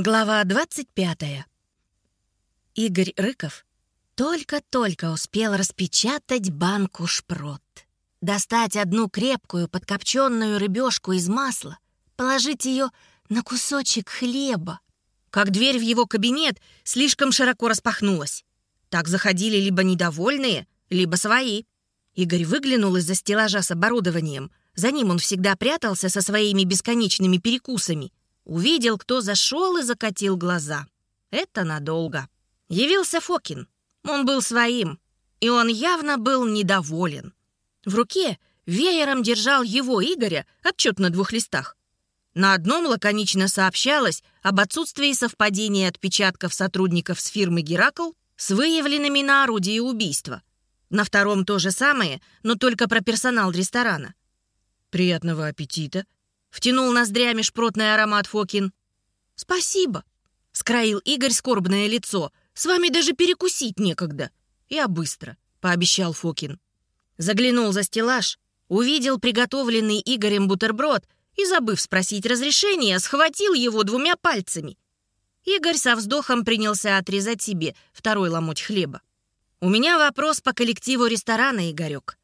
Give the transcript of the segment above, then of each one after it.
Глава 25. Игорь Рыков только-только успел распечатать банку шпрот. Достать одну крепкую подкопченную рыбешку из масла, положить ее на кусочек хлеба. Как дверь в его кабинет слишком широко распахнулась. Так заходили либо недовольные, либо свои. Игорь выглянул из-за стеллажа с оборудованием. За ним он всегда прятался со своими бесконечными перекусами — Увидел, кто зашел и закатил глаза. Это надолго. Явился Фокин. Он был своим, и он явно был недоволен. В руке веером держал его, Игоря, отчет на двух листах. На одном лаконично сообщалось об отсутствии совпадения отпечатков сотрудников с фирмы «Геракл» с выявленными на орудии убийства. На втором то же самое, но только про персонал ресторана. «Приятного аппетита», Втянул ноздрями шпротный аромат Фокин. «Спасибо», — скроил Игорь скорбное лицо. «С вами даже перекусить некогда». «Я быстро», — пообещал Фокин. Заглянул за стеллаж, увидел приготовленный Игорем бутерброд и, забыв спросить разрешения, схватил его двумя пальцами. Игорь со вздохом принялся отрезать себе второй ломоть хлеба. «У меня вопрос по коллективу ресторана, Игорек.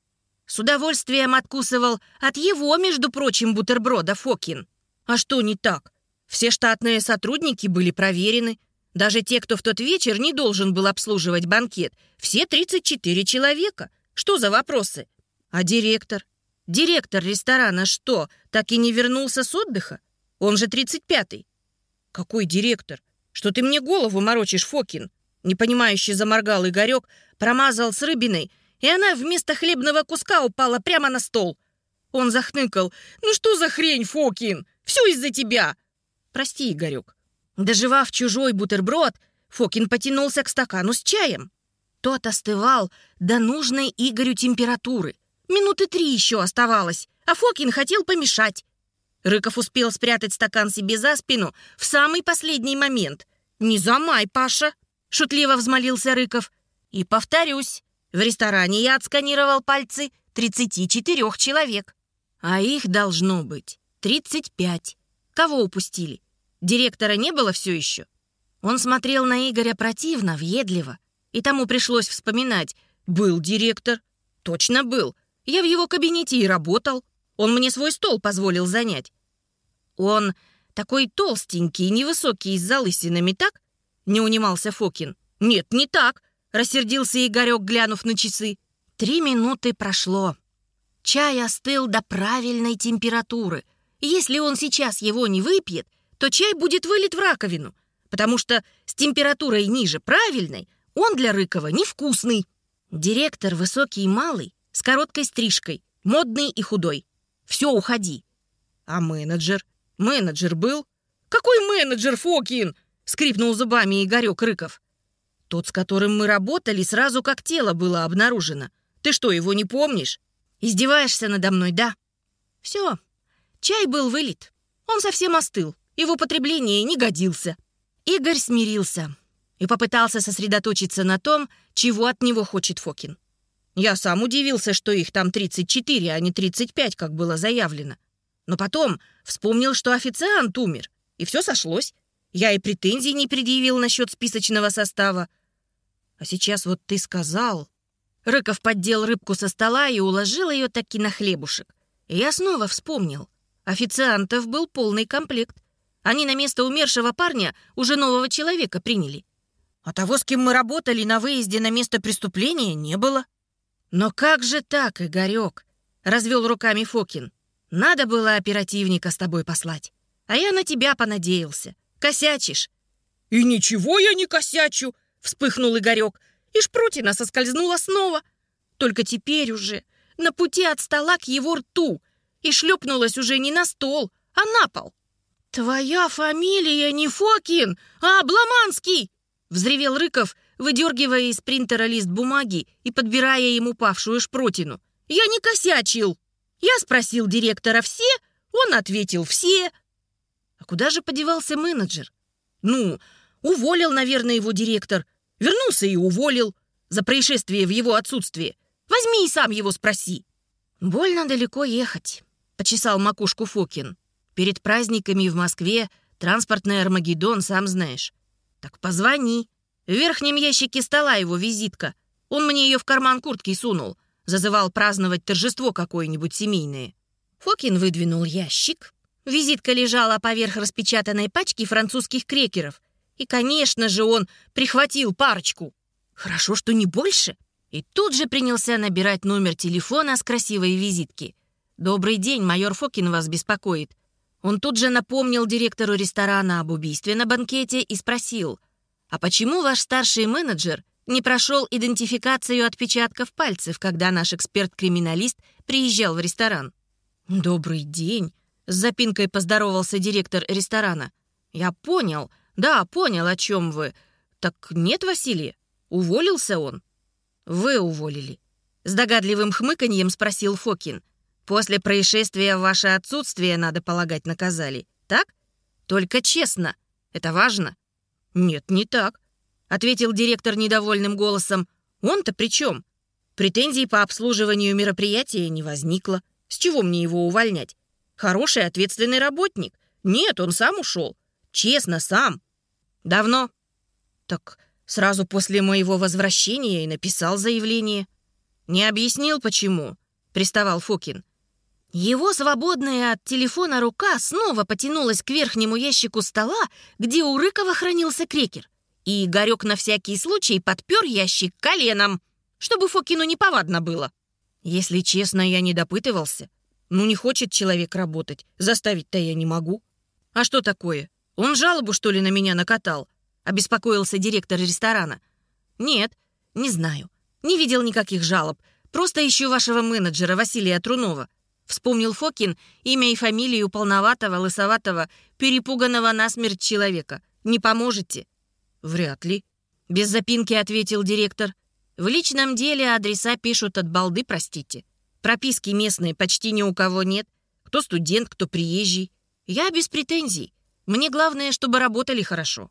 С удовольствием откусывал от его, между прочим, бутерброда Фокин. А что не так? Все штатные сотрудники были проверены. Даже те, кто в тот вечер не должен был обслуживать банкет. Все 34 человека. Что за вопросы? А директор? Директор ресторана что, так и не вернулся с отдыха? Он же 35-й. Какой директор? Что ты мне голову морочишь, Фокин? Непонимающе заморгал Игорек, промазал с рыбиной и она вместо хлебного куска упала прямо на стол. Он захныкал. «Ну что за хрень, Фокин? Все из-за тебя!» «Прости, Игорек». Доживав чужой бутерброд, Фокин потянулся к стакану с чаем. Тот остывал до нужной Игорю температуры. Минуты три еще оставалось, а Фокин хотел помешать. Рыков успел спрятать стакан себе за спину в самый последний момент. «Не замай, Паша!» — шутливо взмолился Рыков. «И повторюсь, в ресторане я отсканировал пальцы 34 человек. А их должно быть 35. Кого упустили? Директора не было все еще? Он смотрел на Игоря противно, въедливо. И тому пришлось вспоминать. Был директор. Точно был. Я в его кабинете и работал. Он мне свой стол позволил занять. Он такой толстенький, невысокий, с залысинами, так? Не унимался Фокин. Нет, не так. Рассердился Игорек, глянув на часы. Три минуты прошло. Чай остыл до правильной температуры. Если он сейчас его не выпьет, то чай будет вылит в раковину, потому что с температурой ниже правильной он для Рыкова невкусный. Директор высокий и малый, с короткой стрижкой, модный и худой. Все, уходи. А менеджер? Менеджер был? Какой менеджер, Фокин? Скрипнул зубами Игорек Рыков. Тот, с которым мы работали, сразу как тело было обнаружено. Ты что, его не помнишь? Издеваешься надо мной, да? Все. Чай был вылит. Он совсем остыл. И в употреблении не годился. Игорь смирился и попытался сосредоточиться на том, чего от него хочет Фокин. Я сам удивился, что их там 34, а не 35, как было заявлено. Но потом вспомнил, что официант умер, и все сошлось. Я и претензий не предъявил насчет списочного состава. А сейчас вот ты сказал...» Рыков поддел рыбку со стола и уложил ее таки на хлебушек. И я снова вспомнил. Официантов был полный комплект. Они на место умершего парня уже нового человека приняли. А того, с кем мы работали на выезде на место преступления, не было. «Но как же так, Игорек?» — развел руками Фокин. «Надо было оперативника с тобой послать. А я на тебя понадеялся. Косячишь». «И ничего я не косячу!» вспыхнул Игорек, и шпротина соскользнула снова. Только теперь уже на пути от стола к его рту и шлепнулась уже не на стол, а на пол. «Твоя фамилия не Фокин, а Обламанский!» взревел Рыков, выдергивая из принтера лист бумаги и подбирая ему павшую шпротину. «Я не косячил!» Я спросил директора «все?», он ответил «все». А куда же подевался менеджер? Ну, уволил, наверное, его директор. Вернулся и уволил за происшествие в его отсутствие. Возьми и сам его спроси». «Больно далеко ехать», — почесал макушку Фокин. «Перед праздниками в Москве Транспортный Армагеддон, сам знаешь. Так позвони. В верхнем ящике стола его визитка. Он мне ее в карман куртки сунул. Зазывал праздновать торжество какое-нибудь семейное. Фокин выдвинул ящик. Визитка лежала поверх распечатанной пачки французских крекеров. И, конечно же, он прихватил парочку. Хорошо, что не больше. И тут же принялся набирать номер телефона с красивой визитки. «Добрый день, майор Фокин вас беспокоит». Он тут же напомнил директору ресторана об убийстве на банкете и спросил, «А почему ваш старший менеджер не прошел идентификацию отпечатков пальцев, когда наш эксперт-криминалист приезжал в ресторан?» «Добрый день», — с запинкой поздоровался директор ресторана. «Я понял, да, понял, о чем вы. Так нет Василия? Уволился он?» «Вы уволили». С догадливым хмыканьем спросил Фокин. «После происшествия ваше отсутствие, надо полагать, наказали, так? Только честно. Это важно?» «Нет, не так», — ответил директор недовольным голосом. «Он-то при чем? Претензий по обслуживанию мероприятия не возникло. С чего мне его увольнять? Хороший, ответственный работник. Нет, он сам ушел. Честно, сам. Давно? Так Сразу после моего возвращения и написал заявление. Не объяснил, почему, приставал Фокин. Его свободная от телефона рука снова потянулась к верхнему ящику стола, где у Рыкова хранился крекер. И Игорек на всякий случай подпер ящик коленом, чтобы Фокину неповадно было. Если честно, я не допытывался. Ну, не хочет человек работать, заставить-то я не могу. А что такое? Он жалобу, что ли, на меня накатал? — обеспокоился директор ресторана. «Нет, не знаю. Не видел никаких жалоб. Просто ищу вашего менеджера Василия Трунова». Вспомнил Фокин имя и фамилию полноватого, лысоватого, перепуганного насмерть человека. «Не поможете?» «Вряд ли», — без запинки ответил директор. «В личном деле адреса пишут от балды, простите. Прописки местные почти ни у кого нет. Кто студент, кто приезжий. Я без претензий. Мне главное, чтобы работали хорошо».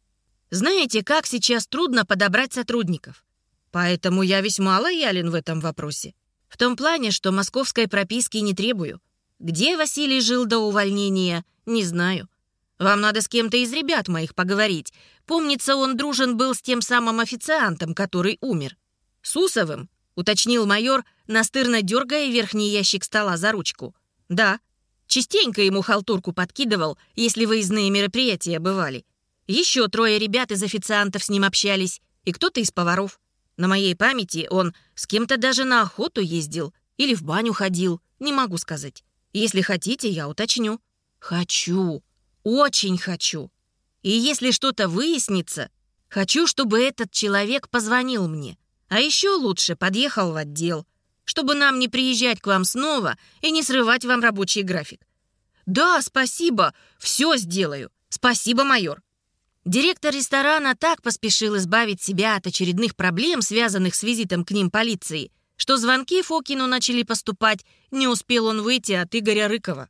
Знаете, как сейчас трудно подобрать сотрудников. Поэтому я весьма лоялен в этом вопросе. В том плане, что московской прописки не требую. Где Василий жил до увольнения, не знаю. Вам надо с кем-то из ребят моих поговорить. Помнится, он дружен был с тем самым официантом, который умер. Сусовым, уточнил майор, настырно дергая верхний ящик стола за ручку. Да, частенько ему халтурку подкидывал, если выездные мероприятия бывали. Еще трое ребят из официантов с ним общались, и кто-то из поваров. На моей памяти он с кем-то даже на охоту ездил или в баню ходил, не могу сказать. Если хотите, я уточню. Хочу, очень хочу. И если что-то выяснится, хочу, чтобы этот человек позвонил мне. А еще лучше подъехал в отдел, чтобы нам не приезжать к вам снова и не срывать вам рабочий график. Да, спасибо, все сделаю. Спасибо, майор. Директор ресторана так поспешил избавить себя от очередных проблем, связанных с визитом к ним полиции, что звонки Фокину начали поступать, не успел он выйти от Игоря Рыкова.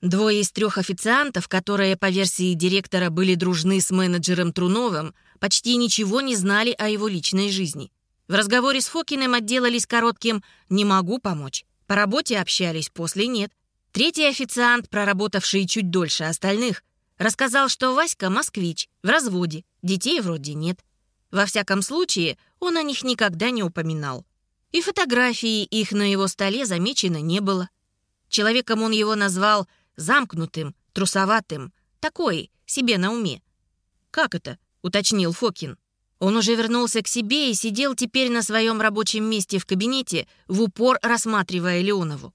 Двое из трех официантов, которые, по версии директора, были дружны с менеджером Труновым, почти ничего не знали о его личной жизни. В разговоре с Фокиным отделались коротким «не могу помочь». По работе общались, после нет. Третий официант, проработавший чуть дольше остальных, Рассказал, что Васька москвич, в разводе, детей вроде нет. Во всяком случае, он о них никогда не упоминал. И фотографии их на его столе замечено не было. Человеком он его назвал замкнутым, трусоватым, такой, себе на уме. «Как это?» — уточнил Фокин. Он уже вернулся к себе и сидел теперь на своем рабочем месте в кабинете, в упор рассматривая Леонову.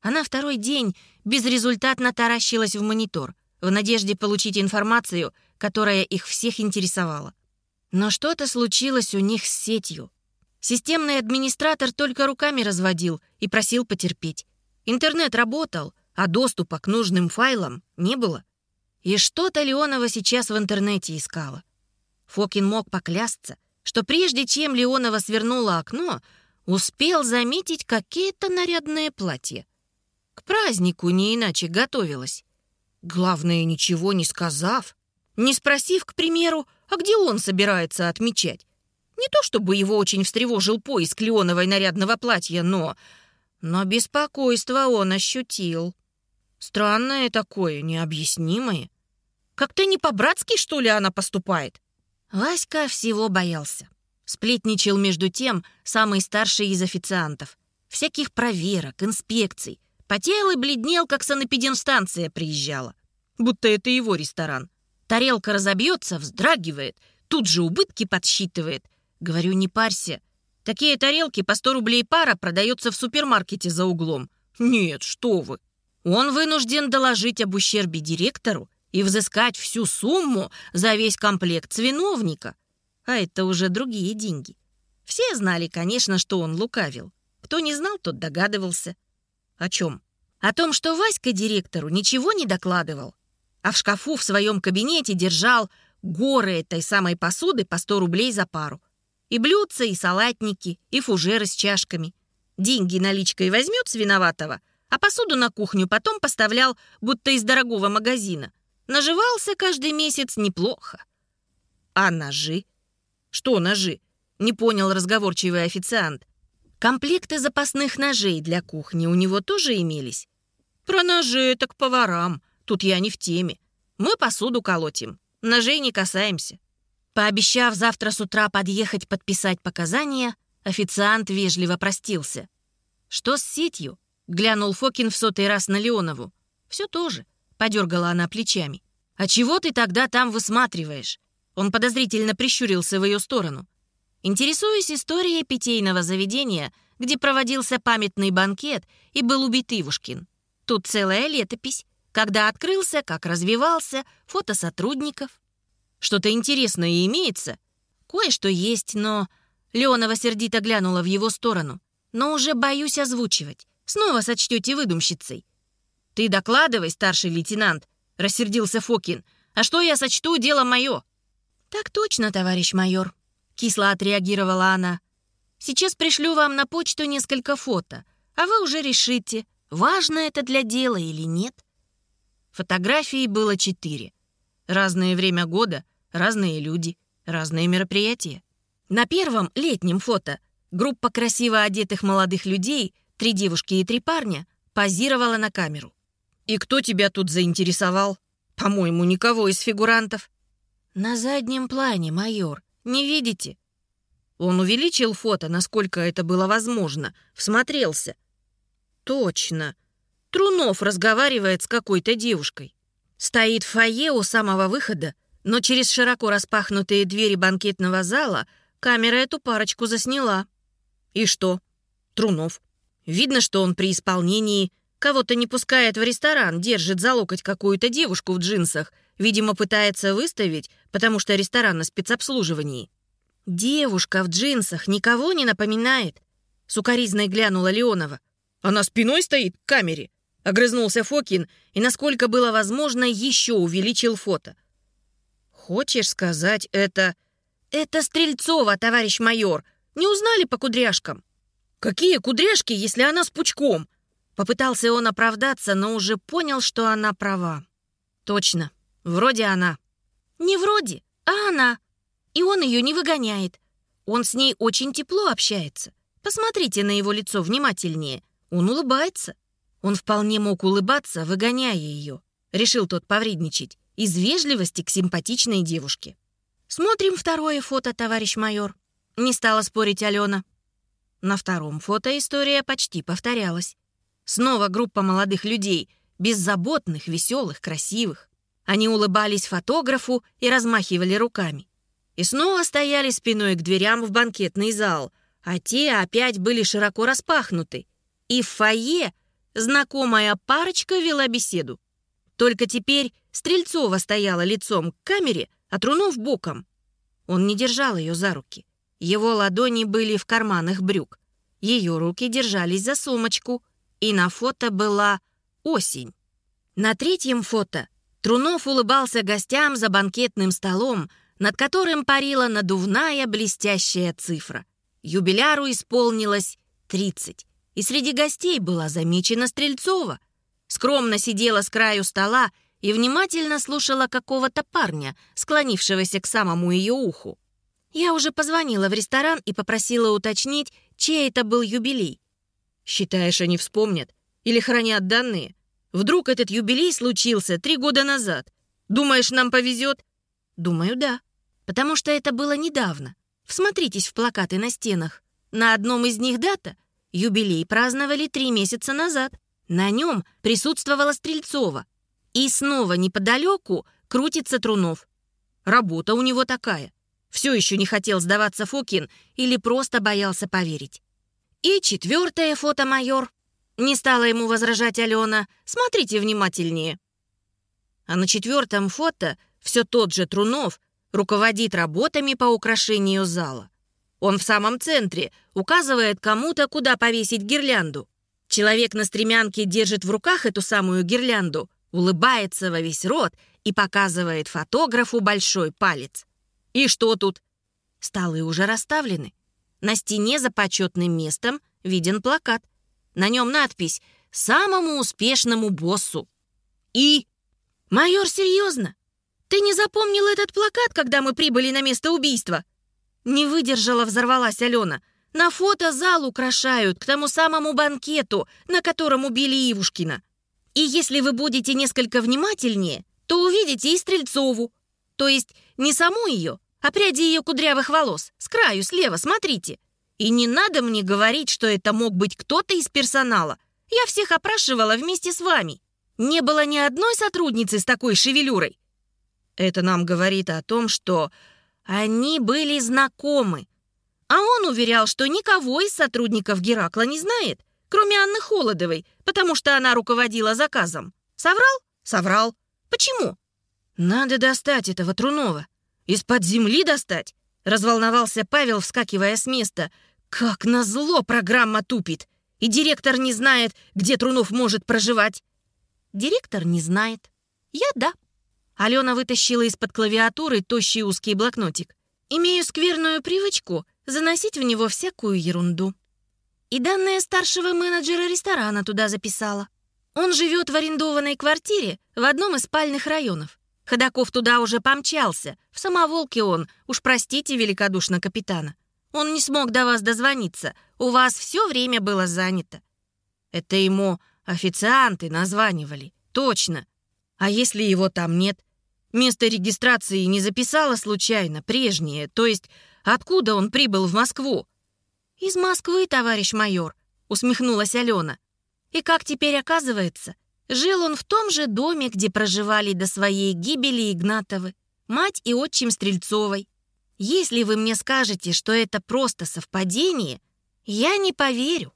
Она второй день безрезультатно таращилась в монитор — в надежде получить информацию, которая их всех интересовала. Но что-то случилось у них с сетью. Системный администратор только руками разводил и просил потерпеть. Интернет работал, а доступа к нужным файлам не было. И что-то Леонова сейчас в интернете искала. Фокин мог поклясться, что прежде чем Леонова свернула окно, успел заметить какие-то нарядные платья. К празднику не иначе готовилась. Главное, ничего не сказав, не спросив, к примеру, а где он собирается отмечать. Не то чтобы его очень встревожил поиск Леоновой нарядного платья, но... Но беспокойство он ощутил. Странное такое, необъяснимое. Как-то не по-братски, что ли, она поступает?» Васька всего боялся. Сплетничал между тем самый старший из официантов. Всяких проверок, инспекций. Потел и бледнел, как санэпидемстанция приезжала. Будто это его ресторан. Тарелка разобьется, вздрагивает, тут же убытки подсчитывает. Говорю, не парься. Такие тарелки по 100 рублей пара продается в супермаркете за углом. Нет, что вы. Он вынужден доложить об ущербе директору и взыскать всю сумму за весь комплект с виновника. А это уже другие деньги. Все знали, конечно, что он лукавил. Кто не знал, тот догадывался. О чем? О том, что Васька директору ничего не докладывал, а в шкафу в своем кабинете держал горы этой самой посуды по 100 рублей за пару. И блюдца, и салатники, и фужеры с чашками. Деньги наличкой возьмет с виноватого, а посуду на кухню потом поставлял, будто из дорогого магазина. Наживался каждый месяц неплохо. А ножи? Что ножи? Не понял разговорчивый официант. Комплекты запасных ножей для кухни у него тоже имелись? Про ножи так поварам. Тут я не в теме. Мы посуду колотим. Ножей не касаемся. Пообещав завтра с утра подъехать подписать показания, официант вежливо простился. «Что с сетью?» — глянул Фокин в сотый раз на Леонову. «Все то же», — подергала она плечами. «А чего ты тогда там высматриваешь?» Он подозрительно прищурился в ее сторону. Интересуюсь историей питейного заведения, где проводился памятный банкет и был убит Ивушкин. Тут целая летопись. Когда открылся, как развивался, фото сотрудников. Что-то интересное имеется? Кое-что есть, но... Леонова сердито глянула в его сторону. Но уже боюсь озвучивать. Снова сочтете выдумщицей. «Ты докладывай, старший лейтенант», — рассердился Фокин. «А что я сочту, дело мое». «Так точно, товарищ майор», Кисло отреагировала она. «Сейчас пришлю вам на почту несколько фото, а вы уже решите, важно это для дела или нет». Фотографий было четыре. Разное время года, разные люди, разные мероприятия. На первом, летнем фото, группа красиво одетых молодых людей, три девушки и три парня, позировала на камеру. «И кто тебя тут заинтересовал?» «По-моему, никого из фигурантов». «На заднем плане, майор. Не видите?» Он увеличил фото, насколько это было возможно, всмотрелся. «Точно. Трунов разговаривает с какой-то девушкой. Стоит в фойе у самого выхода, но через широко распахнутые двери банкетного зала камера эту парочку засняла. И что? Трунов. Видно, что он при исполнении кого-то не пускает в ресторан, держит за локоть какую-то девушку в джинсах — Видимо, пытается выставить, потому что ресторан на спецобслуживании. «Девушка в джинсах никого не напоминает?» Сукаризной глянула Леонова. «Она спиной стоит к камере!» Огрызнулся Фокин и, насколько было возможно, еще увеличил фото. «Хочешь сказать это...» «Это Стрельцова, товарищ майор. Не узнали по кудряшкам?» «Какие кудряшки, если она с пучком?» Попытался он оправдаться, но уже понял, что она права. «Точно, Вроде она. Не вроде, а она. И он ее не выгоняет. Он с ней очень тепло общается. Посмотрите на его лицо внимательнее. Он улыбается. Он вполне мог улыбаться, выгоняя ее. Решил тот повредничать. Из вежливости к симпатичной девушке. Смотрим второе фото, товарищ майор. Не стала спорить Алена. На втором фото история почти повторялась. Снова группа молодых людей, беззаботных, веселых, красивых. Они улыбались фотографу и размахивали руками. И снова стояли спиной к дверям в банкетный зал, а те опять были широко распахнуты. И в фойе знакомая парочка вела беседу. Только теперь Стрельцова стояла лицом к камере, а Трунов боком. Он не держал ее за руки. Его ладони были в карманах брюк. Ее руки держались за сумочку, и на фото была осень. На третьем фото Трунов улыбался гостям за банкетным столом, над которым парила надувная блестящая цифра. Юбиляру исполнилось 30, и среди гостей была замечена Стрельцова. Скромно сидела с краю стола и внимательно слушала какого-то парня, склонившегося к самому ее уху. Я уже позвонила в ресторан и попросила уточнить, чей это был юбилей. «Считаешь, они вспомнят? Или хранят данные?» Вдруг этот юбилей случился три года назад? Думаешь, нам повезет? Думаю, да. Потому что это было недавно. Всмотритесь в плакаты на стенах. На одном из них дата. Юбилей праздновали три месяца назад. На нем присутствовала Стрельцова. И снова неподалеку крутится Трунов. Работа у него такая. Все еще не хотел сдаваться Фокин или просто боялся поверить. И четвертое фото, майор. Не стала ему возражать Алена. Смотрите внимательнее. А на четвертом фото все тот же Трунов руководит работами по украшению зала. Он в самом центре, указывает кому-то, куда повесить гирлянду. Человек на стремянке держит в руках эту самую гирлянду, улыбается во весь рот и показывает фотографу большой палец. И что тут? Столы уже расставлены. На стене за почетным местом виден плакат. На нем надпись «Самому успешному боссу». И... «Майор, серьезно? Ты не запомнил этот плакат, когда мы прибыли на место убийства?» Не выдержала, взорвалась Алена. «На фото зал украшают к тому самому банкету, на котором убили Ивушкина. И если вы будете несколько внимательнее, то увидите и Стрельцову. То есть не саму ее, а пряди ее кудрявых волос. С краю, слева, смотрите. И не надо мне говорить, что это мог быть кто-то из персонала. Я всех опрашивала вместе с вами. Не было ни одной сотрудницы с такой шевелюрой. Это нам говорит о том, что они были знакомы. А он уверял, что никого из сотрудников Геракла не знает, кроме Анны Холодовой, потому что она руководила заказом. Соврал? Соврал. Почему? Надо достать этого Трунова. Из-под земли достать? Разволновался Павел, вскакивая с места. Как назло программа тупит. И директор не знает, где Трунов может проживать. Директор не знает. Я да. Алена вытащила из-под клавиатуры тощий узкий блокнотик. Имею скверную привычку заносить в него всякую ерунду. И данные старшего менеджера ресторана туда записала. Он живет в арендованной квартире в одном из спальных районов. Ходаков туда уже помчался. В самоволке он, уж простите великодушно капитана. Он не смог до вас дозвониться. У вас все время было занято. Это ему официанты названивали. Точно. А если его там нет? Место регистрации не записала случайно, прежнее. То есть, откуда он прибыл в Москву? «Из Москвы, товарищ майор», — усмехнулась Алена. «И как теперь оказывается, жил он в том же доме, где проживали до своей гибели Игнатовы, мать и отчим Стрельцовой. Если вы мне скажете, что это просто совпадение, я не поверю».